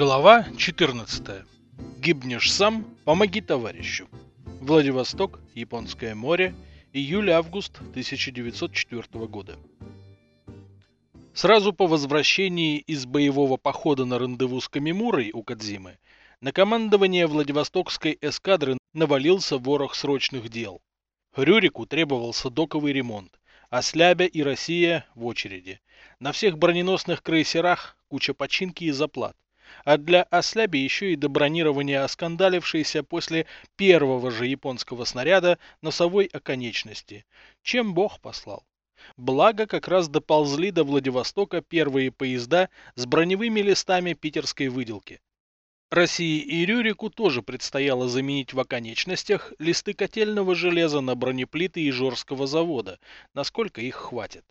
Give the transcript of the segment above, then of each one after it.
Глава 14. Гибнешь сам, помоги товарищу. Владивосток, Японское море, июль-август 1904 года. Сразу по возвращении из боевого похода на рандеву с Камимурой у Кадзимы на командование Владивостокской эскадры навалился ворох срочных дел. Рюрику требовался доковый ремонт, а Слябя и Россия в очереди. На всех броненосных крейсерах куча починки и заплат. А для Осляби еще и добронирование оскандалившейся после первого же японского снаряда носовой оконечности. Чем бог послал. Благо, как раз доползли до Владивостока первые поезда с броневыми листами питерской выделки. России и Рюрику тоже предстояло заменить в оконечностях листы котельного железа на бронеплиты Ижорского завода, насколько их хватит.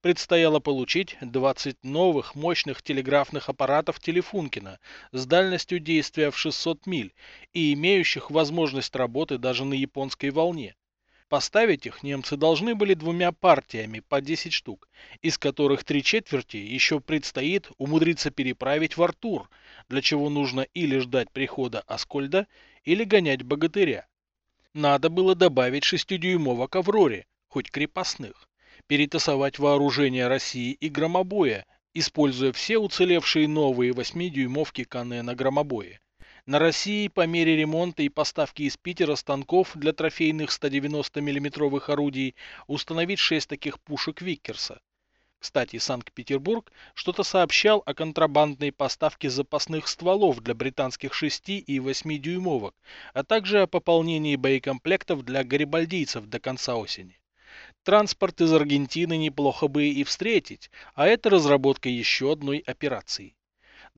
Предстояло получить 20 новых мощных телеграфных аппаратов Телефункина с дальностью действия в 600 миль и имеющих возможность работы даже на японской волне. Поставить их немцы должны были двумя партиями по 10 штук, из которых три четверти еще предстоит умудриться переправить в Артур, для чего нужно или ждать прихода Аскольда, или гонять богатыря. Надо было добавить шестидюймовок Авроре, хоть крепостных, перетасовать вооружение России и громобоя, используя все уцелевшие новые 8-дюймовки Канена громобоя. На России по мере ремонта и поставки из Питера станков для трофейных 190 миллиметровых орудий установить 6 таких пушек Виккерса. Кстати, Санкт-Петербург что-то сообщал о контрабандной поставке запасных стволов для британских 6 и 8-дюймовок, а также о пополнении боекомплектов для гарибальдийцев до конца осени. Транспорт из Аргентины неплохо бы и встретить, а это разработка еще одной операции.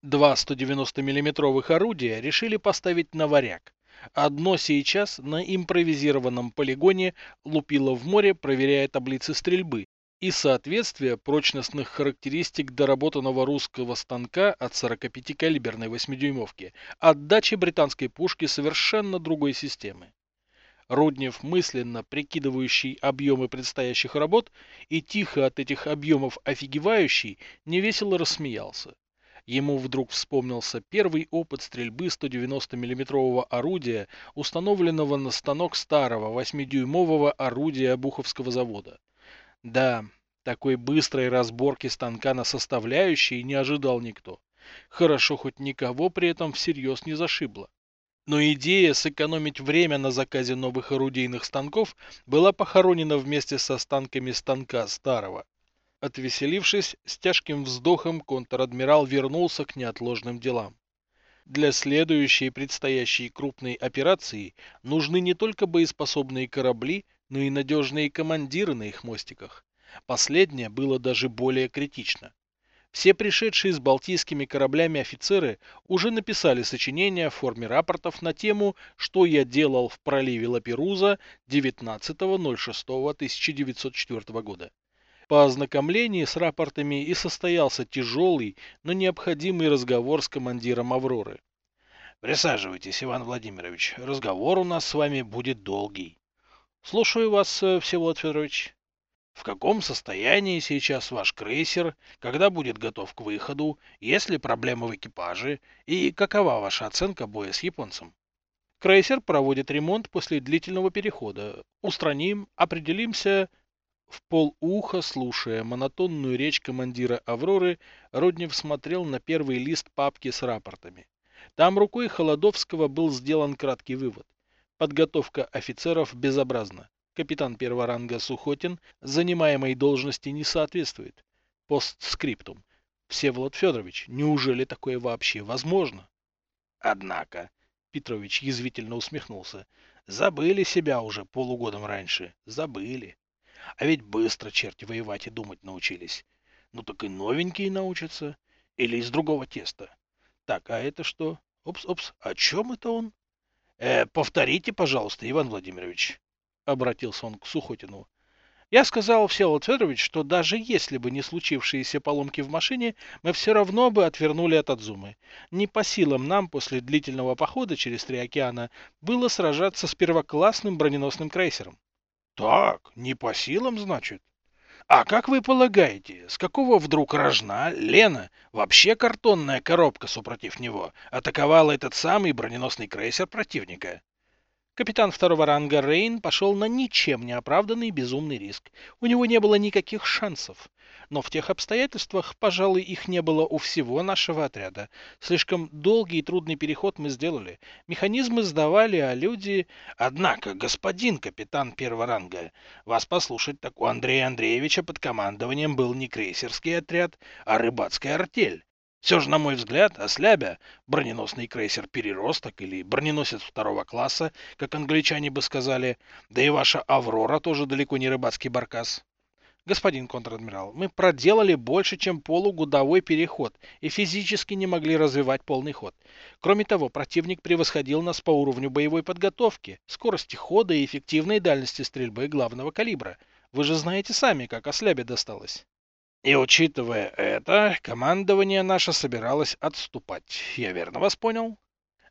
Два 190 миллиметровых орудия решили поставить на варяг. Одно сейчас на импровизированном полигоне лупило в море, проверяя таблицы стрельбы и соответствие прочностных характеристик доработанного русского станка от 45-калиберной 8-дюймовки отдачи британской пушки совершенно другой системы. Руднев, мысленно прикидывающий объемы предстоящих работ и тихо от этих объемов офигевающий, невесело рассмеялся. Ему вдруг вспомнился первый опыт стрельбы 190 миллиметрового орудия, установленного на станок старого 8-дюймового орудия Буховского завода. Да, такой быстрой разборки станка на составляющие не ожидал никто. Хорошо, хоть никого при этом всерьез не зашибло. Но идея сэкономить время на заказе новых орудийных станков была похоронена вместе со станками станка старого. Отвеселившись, с тяжким вздохом контр-адмирал вернулся к неотложным делам. Для следующей предстоящей крупной операции нужны не только боеспособные корабли, но и надежные командиры на их мостиках. Последнее было даже более критично. Все пришедшие с балтийскими кораблями офицеры уже написали сочинения в форме рапортов на тему «Что я делал в проливе Лаперуза 19.06.1904 года». По ознакомлении с рапортами и состоялся тяжелый, но необходимый разговор с командиром «Авроры». Присаживайтесь, Иван Владимирович. Разговор у нас с вами будет долгий. Слушаю вас, э, Всеволод Федорович. В каком состоянии сейчас ваш крейсер, когда будет готов к выходу, есть ли проблемы в экипаже и какова ваша оценка боя с японцем? Крейсер проводит ремонт после длительного перехода. Устраним, определимся, в полуха, слушая монотонную речь командира «Авроры», Роднев смотрел на первый лист папки с рапортами. Там рукой Холодовского был сделан краткий вывод. Подготовка офицеров безобразна. Капитан первого ранга Сухотин занимаемой должности не соответствует. Постскриптум. Всеволод Федорович, неужели такое вообще возможно? Однако, Петрович язвительно усмехнулся, забыли себя уже полугодом раньше. Забыли. А ведь быстро черти воевать и думать научились. Ну так и новенькие научатся. Или из другого теста. Так, а это что? Опс, опс, о чем это он? Э, повторите, пожалуйста, Иван Владимирович. Обратился он к Сухотину. Я сказал Всеволод Федорович, что даже если бы не случившиеся поломки в машине, мы все равно бы отвернули от Адзумы. Не по силам нам после длительного похода через три океана было сражаться с первоклассным броненосным крейсером. Так, не по силам, значит? А как вы полагаете, с какого вдруг рожна Лена, вообще картонная коробка супротив него, атаковала этот самый броненосный крейсер противника? Капитан второго ранга Рейн пошел на ничем не оправданный безумный риск. У него не было никаких шансов. Но в тех обстоятельствах, пожалуй, их не было у всего нашего отряда. Слишком долгий и трудный переход мы сделали. Механизмы сдавали, а люди... Однако, господин капитан первого ранга, вас послушать, так у Андрея Андреевича под командованием был не крейсерский отряд, а рыбацкая артель. Все же, на мой взгляд, ослябя, броненосный крейсер «Переросток» или броненосец второго класса, как англичане бы сказали, да и ваша «Аврора» тоже далеко не рыбацкий баркас. Господин контр-адмирал, мы проделали больше, чем полугодовой переход и физически не могли развивать полный ход. Кроме того, противник превосходил нас по уровню боевой подготовки, скорости хода и эффективной дальности стрельбы главного калибра. Вы же знаете сами, как ослябе досталось. И учитывая это, командование наше собиралось отступать. Я верно вас понял?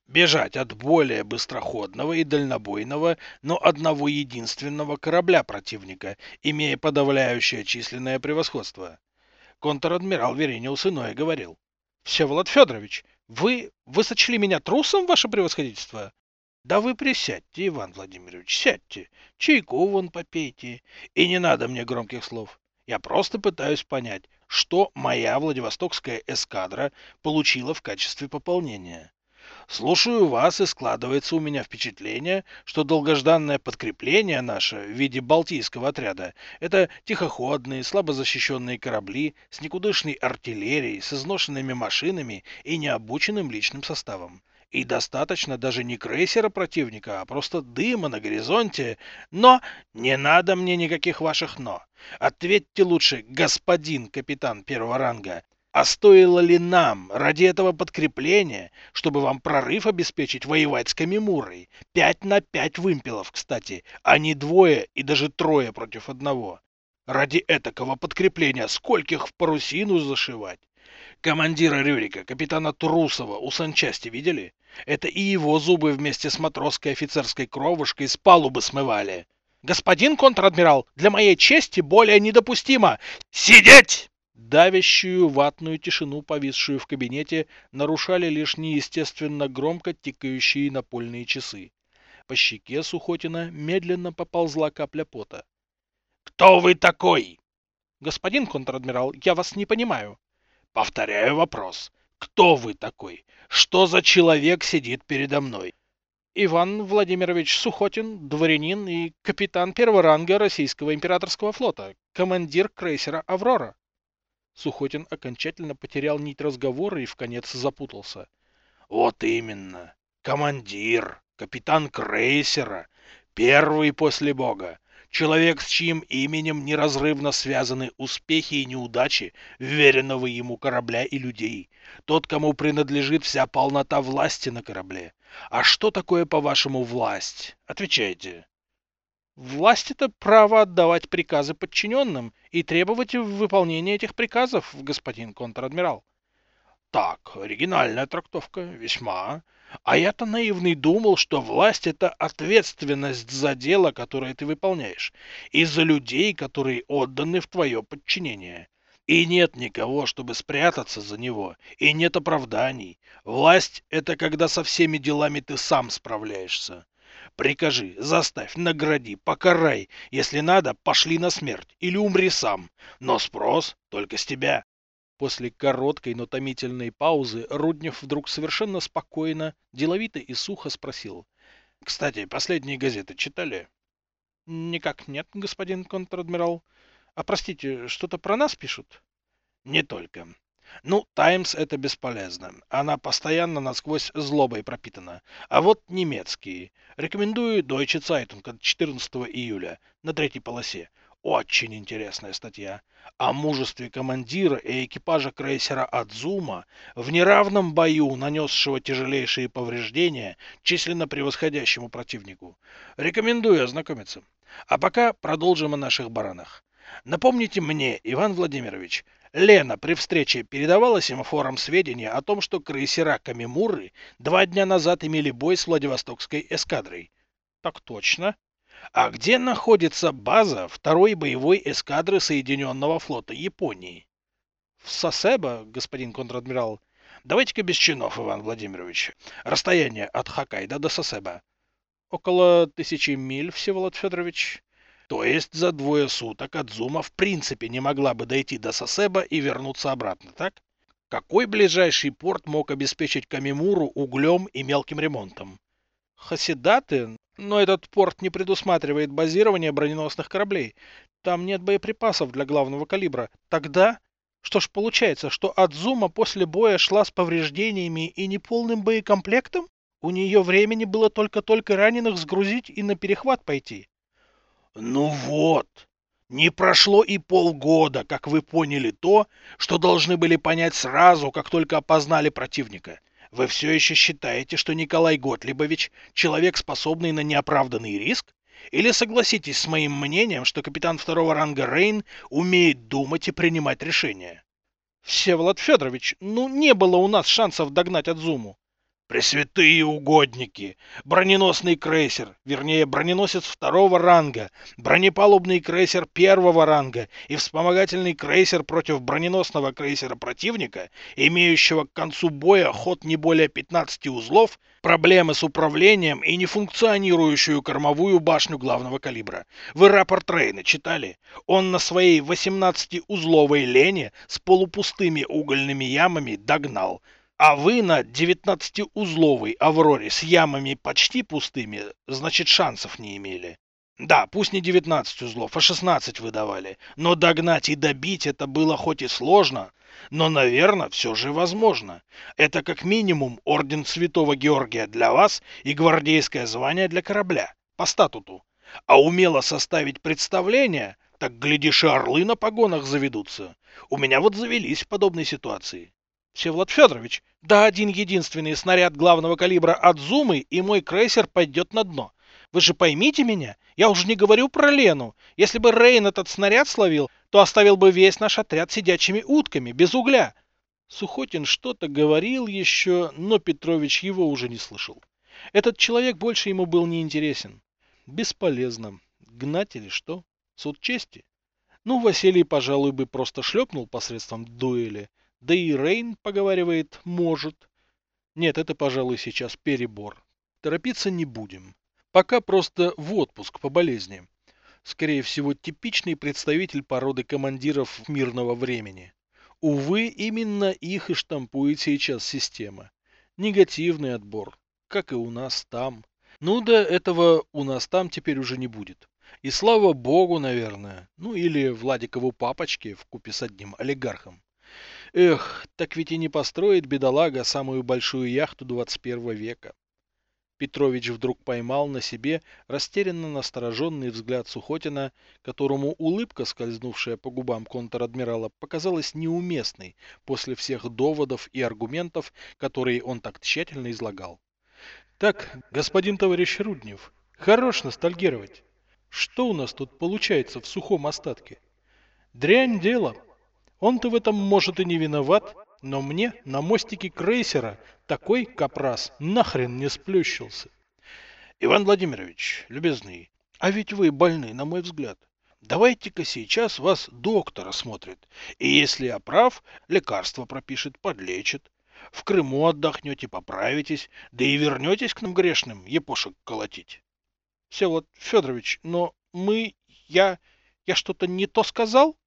Бежать от более быстроходного и дальнобойного, но одного единственного корабля противника, имея подавляющее численное превосходство. Контр-адмирал Верениус иное говорил. Всеволод Федорович, вы, вы сочли меня трусом, ваше превосходительство? Да вы присядьте, Иван Владимирович, сядьте, чайку вон попейте. И не надо мне громких слов. Я просто пытаюсь понять, что моя Владивостокская эскадра получила в качестве пополнения. Слушаю вас, и складывается у меня впечатление, что долгожданное подкрепление наше в виде Балтийского отряда – это тихоходные, слабо защищенные корабли с никудышной артиллерией, с изношенными машинами и необученным личным составом. И достаточно даже не крейсера противника, а просто дыма на горизонте. Но не надо мне никаких ваших «но». Ответьте лучше, господин капитан первого ранга, а стоило ли нам ради этого подкрепления, чтобы вам прорыв обеспечить воевать с Камимурой? Пять на пять вымпелов, кстати, а не двое и даже трое против одного. Ради этакого подкрепления скольких в парусину зашивать? Командира Рюрика, капитана Трусова, у санчасти видели? Это и его зубы вместе с матросской офицерской кровушкой с палубы смывали. Господин контр-адмирал, для моей чести более недопустимо. Сидеть! Давящую ватную тишину, повисшую в кабинете, нарушали лишь неестественно громко тикающие напольные часы. По щеке Сухотина медленно поползла капля пота. «Кто вы такой?» «Господин контр-адмирал, я вас не понимаю». Повторяю вопрос. Кто вы такой? Что за человек сидит передо мной? Иван Владимирович Сухотин, дворянин и капитан первого ранга Российского императорского флота, командир крейсера «Аврора». Сухотин окончательно потерял нить разговора и в конец запутался. Вот именно. Командир, капитан крейсера, первый после Бога. Человек, с чьим именем неразрывно связаны успехи и неудачи веренного ему корабля и людей. Тот, кому принадлежит вся полнота власти на корабле. А что такое, по-вашему, власть? Отвечайте. Власть — это право отдавать приказы подчиненным и требовать выполнения этих приказов, господин контр-адмирал. Так, оригинальная трактовка, весьма. А я-то наивный думал, что власть это ответственность за дело, которое ты выполняешь, и за людей, которые отданы в твое подчинение. И нет никого, чтобы спрятаться за него, и нет оправданий. Власть это когда со всеми делами ты сам справляешься. Прикажи, заставь, награди, покарай. Если надо, пошли на смерть или умри сам. Но спрос только с тебя. После короткой, но томительной паузы Руднев вдруг совершенно спокойно, деловито и сухо спросил. — Кстати, последние газеты читали? — Никак нет, господин контр-адмирал. А простите, что-то про нас пишут? — Не только. Ну, Таймс это бесполезно. Она постоянно насквозь злобой пропитана. А вот немецкие. Рекомендую Deutsche Zeitung от 14 июля на третьей полосе. Очень интересная статья о мужестве командира и экипажа крейсера Адзума в неравном бою, нанесшего тяжелейшие повреждения численно превосходящему противнику. Рекомендую ознакомиться. А пока продолжим о наших баранах. Напомните мне, Иван Владимирович, Лена при встрече передавала семафорам сведения о том, что крейсера Камимуры два дня назад имели бой с Владивостокской эскадрой. Так точно. А где находится база второй боевой эскадры Соединенного флота Японии? В Сосебо, господин контр-адмирал. Давайте-ка без чинов, Иван Владимирович. Расстояние от Хоккайдо до Сосеба. Около тысячи миль, Всеволод Федорович. То есть за двое суток Адзума в принципе не могла бы дойти до Сосеба и вернуться обратно, так? Какой ближайший порт мог обеспечить Камимуру углем и мелким ремонтом? Хасидаты, но этот порт не предусматривает базирование броненосных кораблей. Там нет боеприпасов для главного калибра. Тогда... Что ж получается, что Адзума после боя шла с повреждениями и неполным боекомплектом? У нее времени было только-только раненых сгрузить и на перехват пойти. Ну вот, не прошло и полгода, как вы поняли то, что должны были понять сразу, как только опознали противника. Вы все еще считаете, что Николай Готлибович человек, способный на неоправданный риск? Или согласитесь с моим мнением, что капитан второго ранга Рейн умеет думать и принимать решения? Всеволод Федорович, ну не было у нас шансов догнать Адзуму. Пресвятые угодники! Броненосный крейсер, вернее броненосец второго ранга, бронепалубный крейсер первого ранга и вспомогательный крейсер против броненосного крейсера противника, имеющего к концу боя ход не более 15 узлов, проблемы с управлением и нефункционирующую кормовую башню главного калибра. Вы рапорт Рейна читали? Он на своей 18-узловой лене с полупустыми угольными ямами догнал – а вы на 19-узловой Авроре с ямами почти пустыми, значит шансов не имели. Да, пусть не 19 узлов, а 16 выдавали. Но догнать и добить это было хоть и сложно, но, наверное, все же возможно. Это как минимум орден Святого Георгия для вас и гвардейское звание для корабля, по статуту. А умело составить представление, так, глядишь, и орлы на погонах заведутся. У меня вот завелись в подобной ситуации. Всеволод Федорович, да один единственный снаряд главного калибра от Зумы, и мой крейсер пойдет на дно. Вы же поймите меня, я уже не говорю про Лену. Если бы Рейн этот снаряд словил, то оставил бы весь наш отряд сидячими утками, без угля. Сухотин что-то говорил еще, но Петрович его уже не слышал. Этот человек больше ему был не интересен. Бесполезно. Гнать или что? Суд чести? Ну, Василий, пожалуй, бы просто шлепнул посредством дуэли, да и Рейн, поговаривает, может. Нет, это, пожалуй, сейчас перебор. Торопиться не будем. Пока просто в отпуск по болезни. Скорее всего, типичный представитель породы командиров мирного времени. Увы, именно их и штампует сейчас система. Негативный отбор, как и у нас там. Ну да, этого у нас там теперь уже не будет. И слава богу, наверное. Ну или Владикову папочке в купе с одним олигархом. Эх, так ведь и не построит бедолага самую большую яхту 21 века. Петрович вдруг поймал на себе растерянно настороженный взгляд Сухотина, которому улыбка, скользнувшая по губам контр-адмирала, показалась неуместной после всех доводов и аргументов, которые он так тщательно излагал. Так, господин товарищ Руднев, хорош ностальгировать. Что у нас тут получается в сухом остатке? Дрянь дело. Он-то в этом, может, и не виноват, но мне на мостике крейсера такой капрас нахрен не сплющился. Иван Владимирович, любезный, а ведь вы больны, на мой взгляд. Давайте-ка сейчас вас доктор осмотрит. И если я прав, лекарство пропишет, подлечит. В Крыму отдохнете, поправитесь, да и вернетесь к нам грешным епошек колотить. Всеволод Федорович, но мы... я... я что-то не то сказал?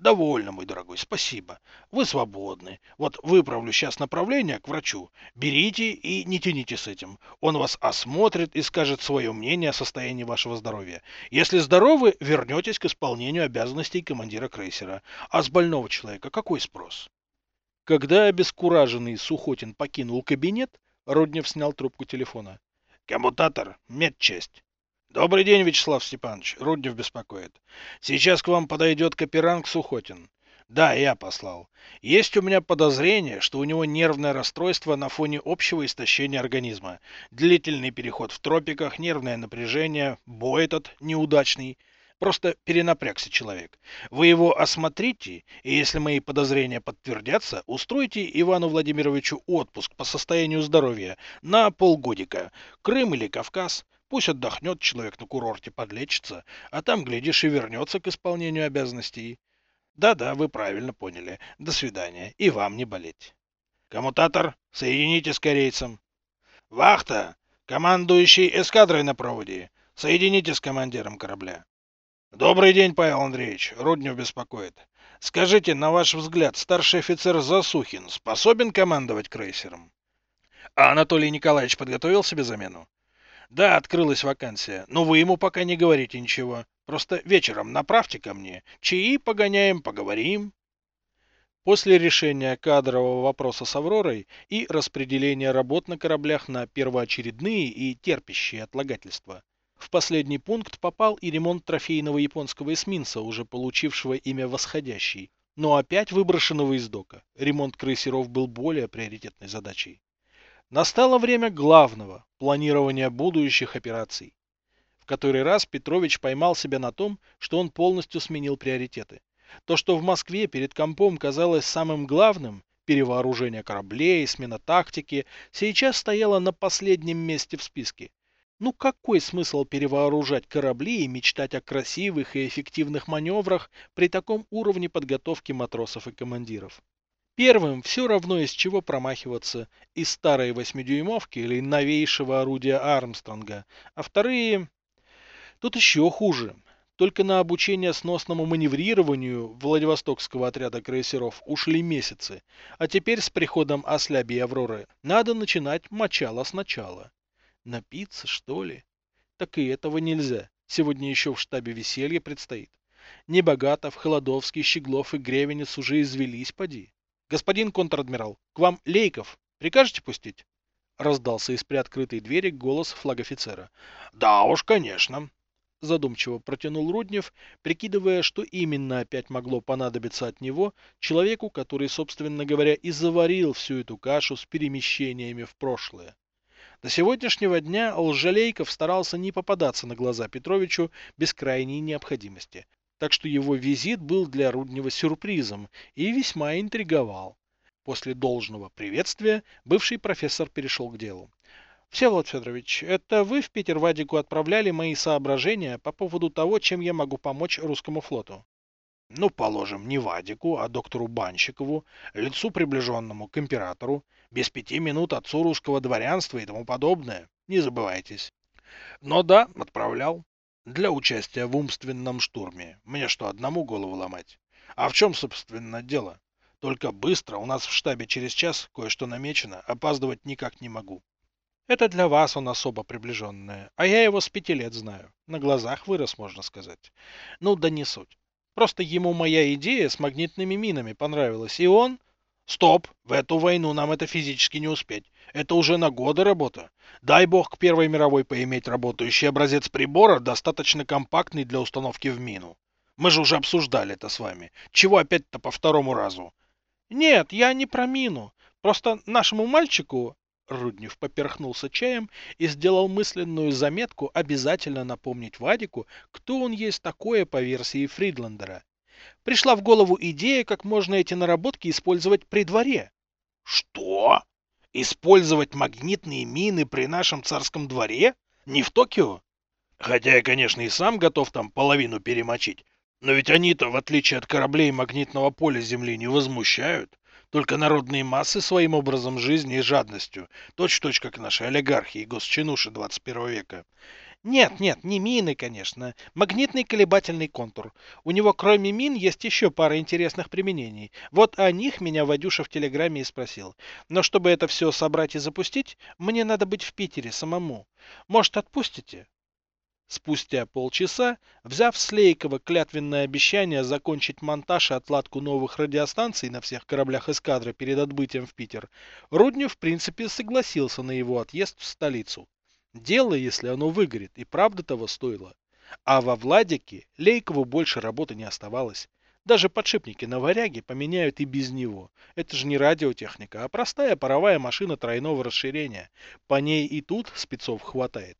Довольно, мой дорогой, спасибо. Вы свободны. Вот выправлю сейчас направление к врачу. Берите и не тяните с этим. Он вас осмотрит и скажет свое мнение о состоянии вашего здоровья. Если здоровы, вернетесь к исполнению обязанностей командира крейсера. А с больного человека какой спрос? Когда обескураженный Сухотин покинул кабинет, Роднев снял трубку телефона. Коммутатор, медчасть. Добрый день, Вячеслав Степанович. Руднев беспокоит. Сейчас к вам подойдет Каперанг Сухотин. Да, я послал. Есть у меня подозрение, что у него нервное расстройство на фоне общего истощения организма. Длительный переход в тропиках, нервное напряжение, бой этот неудачный. Просто перенапрягся человек. Вы его осмотрите, и если мои подозрения подтвердятся, устройте Ивану Владимировичу отпуск по состоянию здоровья на полгодика. Крым или Кавказ. Пусть отдохнет человек на курорте, подлечится, а там, глядишь, и вернется к исполнению обязанностей. Да-да, вы правильно поняли. До свидания. И вам не болеть. Коммутатор, соедините с корейцем. Вахта! Командующий эскадрой на проводе. Соедините с командиром корабля. Добрый день, Павел Андреевич. Руднев беспокоит. Скажите, на ваш взгляд, старший офицер Засухин способен командовать крейсером? А Анатолий Николаевич подготовил себе замену? Да, открылась вакансия, но вы ему пока не говорите ничего. Просто вечером направьте ко мне. Чаи погоняем, поговорим. После решения кадрового вопроса с «Авророй» и распределения работ на кораблях на первоочередные и терпящие отлагательства, в последний пункт попал и ремонт трофейного японского эсминца, уже получившего имя «Восходящий», но опять выброшенного из дока. Ремонт крейсеров был более приоритетной задачей. Настало время главного – планирования будущих операций. В который раз Петрович поймал себя на том, что он полностью сменил приоритеты. То, что в Москве перед компом казалось самым главным – перевооружение кораблей, смена тактики – сейчас стояло на последнем месте в списке. Ну какой смысл перевооружать корабли и мечтать о красивых и эффективных маневрах при таком уровне подготовки матросов и командиров? Первым все равно из чего промахиваться, из старой восьмидюймовки или новейшего орудия Армстронга, а вторые... Тут еще хуже. Только на обучение сносному маневрированию Владивостокского отряда крейсеров ушли месяцы, а теперь с приходом Осляби и Авроры надо начинать мочало сначала. Напиться, что ли? Так и этого нельзя. Сегодня еще в штабе веселье предстоит. Небогатов, Холодовский, Щеглов и Гревенец уже извелись, поди. «Господин контр-адмирал, к вам Лейков. Прикажете пустить?» Раздался из приоткрытой двери голос флаг-офицера. «Да уж, конечно», — задумчиво протянул Руднев, прикидывая, что именно опять могло понадобиться от него, человеку, который, собственно говоря, и заварил всю эту кашу с перемещениями в прошлое. До сегодняшнего дня Лжелейков старался не попадаться на глаза Петровичу без крайней необходимости, так что его визит был для Руднева сюрпризом и весьма интриговал. После должного приветствия бывший профессор перешел к делу. Всеволод Федорович, это вы в Питер Вадику отправляли мои соображения по поводу того, чем я могу помочь русскому флоту? Ну, положим, не Вадику, а доктору Банщикову, лицу приближенному к императору, без пяти минут отцу русского дворянства и тому подобное. Не забывайтесь. Но да, отправлял. Для участия в умственном штурме. Мне что, одному голову ломать? А в чем, собственно, дело? Только быстро, у нас в штабе через час кое-что намечено, опаздывать никак не могу. Это для вас он особо приближенная, а я его с пяти лет знаю. На глазах вырос, можно сказать. Ну, да не суть. Просто ему моя идея с магнитными минами понравилась, и он... Стоп! В эту войну нам это физически не успеть. Это уже на годы работа. Дай бог к Первой мировой поиметь работающий образец прибора, достаточно компактный для установки в мину. Мы же уже обсуждали это с вами. Чего опять-то по второму разу? Нет, я не про мину. Просто нашему мальчику... Руднев поперхнулся чаем и сделал мысленную заметку обязательно напомнить Вадику, кто он есть такое по версии Фридландера. Пришла в голову идея, как можно эти наработки использовать при дворе. Что? Использовать магнитные мины при нашем царском дворе? Не в Токио? Хотя я, конечно, и сам готов там половину перемочить. Но ведь они-то, в отличие от кораблей магнитного поля Земли, не возмущают. Только народные массы своим образом жизни и жадностью, точь-в-точь, -точь, как наши олигархи и госчинуши 21 века. Нет, нет, не мины, конечно. Магнитный колебательный контур. У него кроме мин есть еще пара интересных применений. Вот о них меня Вадюша в телеграме и спросил. Но чтобы это все собрать и запустить, мне надо быть в Питере самому. Может, отпустите? Спустя полчаса, взяв с Лейкова клятвенное обещание закончить монтаж и отладку новых радиостанций на всех кораблях эскадры перед отбытием в Питер, Руднев в принципе согласился на его отъезд в столицу. Дело, если оно выгорит, и правда того стоило. А во Владике Лейкову больше работы не оставалось. Даже подшипники на варяге поменяют и без него. Это же не радиотехника, а простая паровая машина тройного расширения. По ней и тут спецов хватает.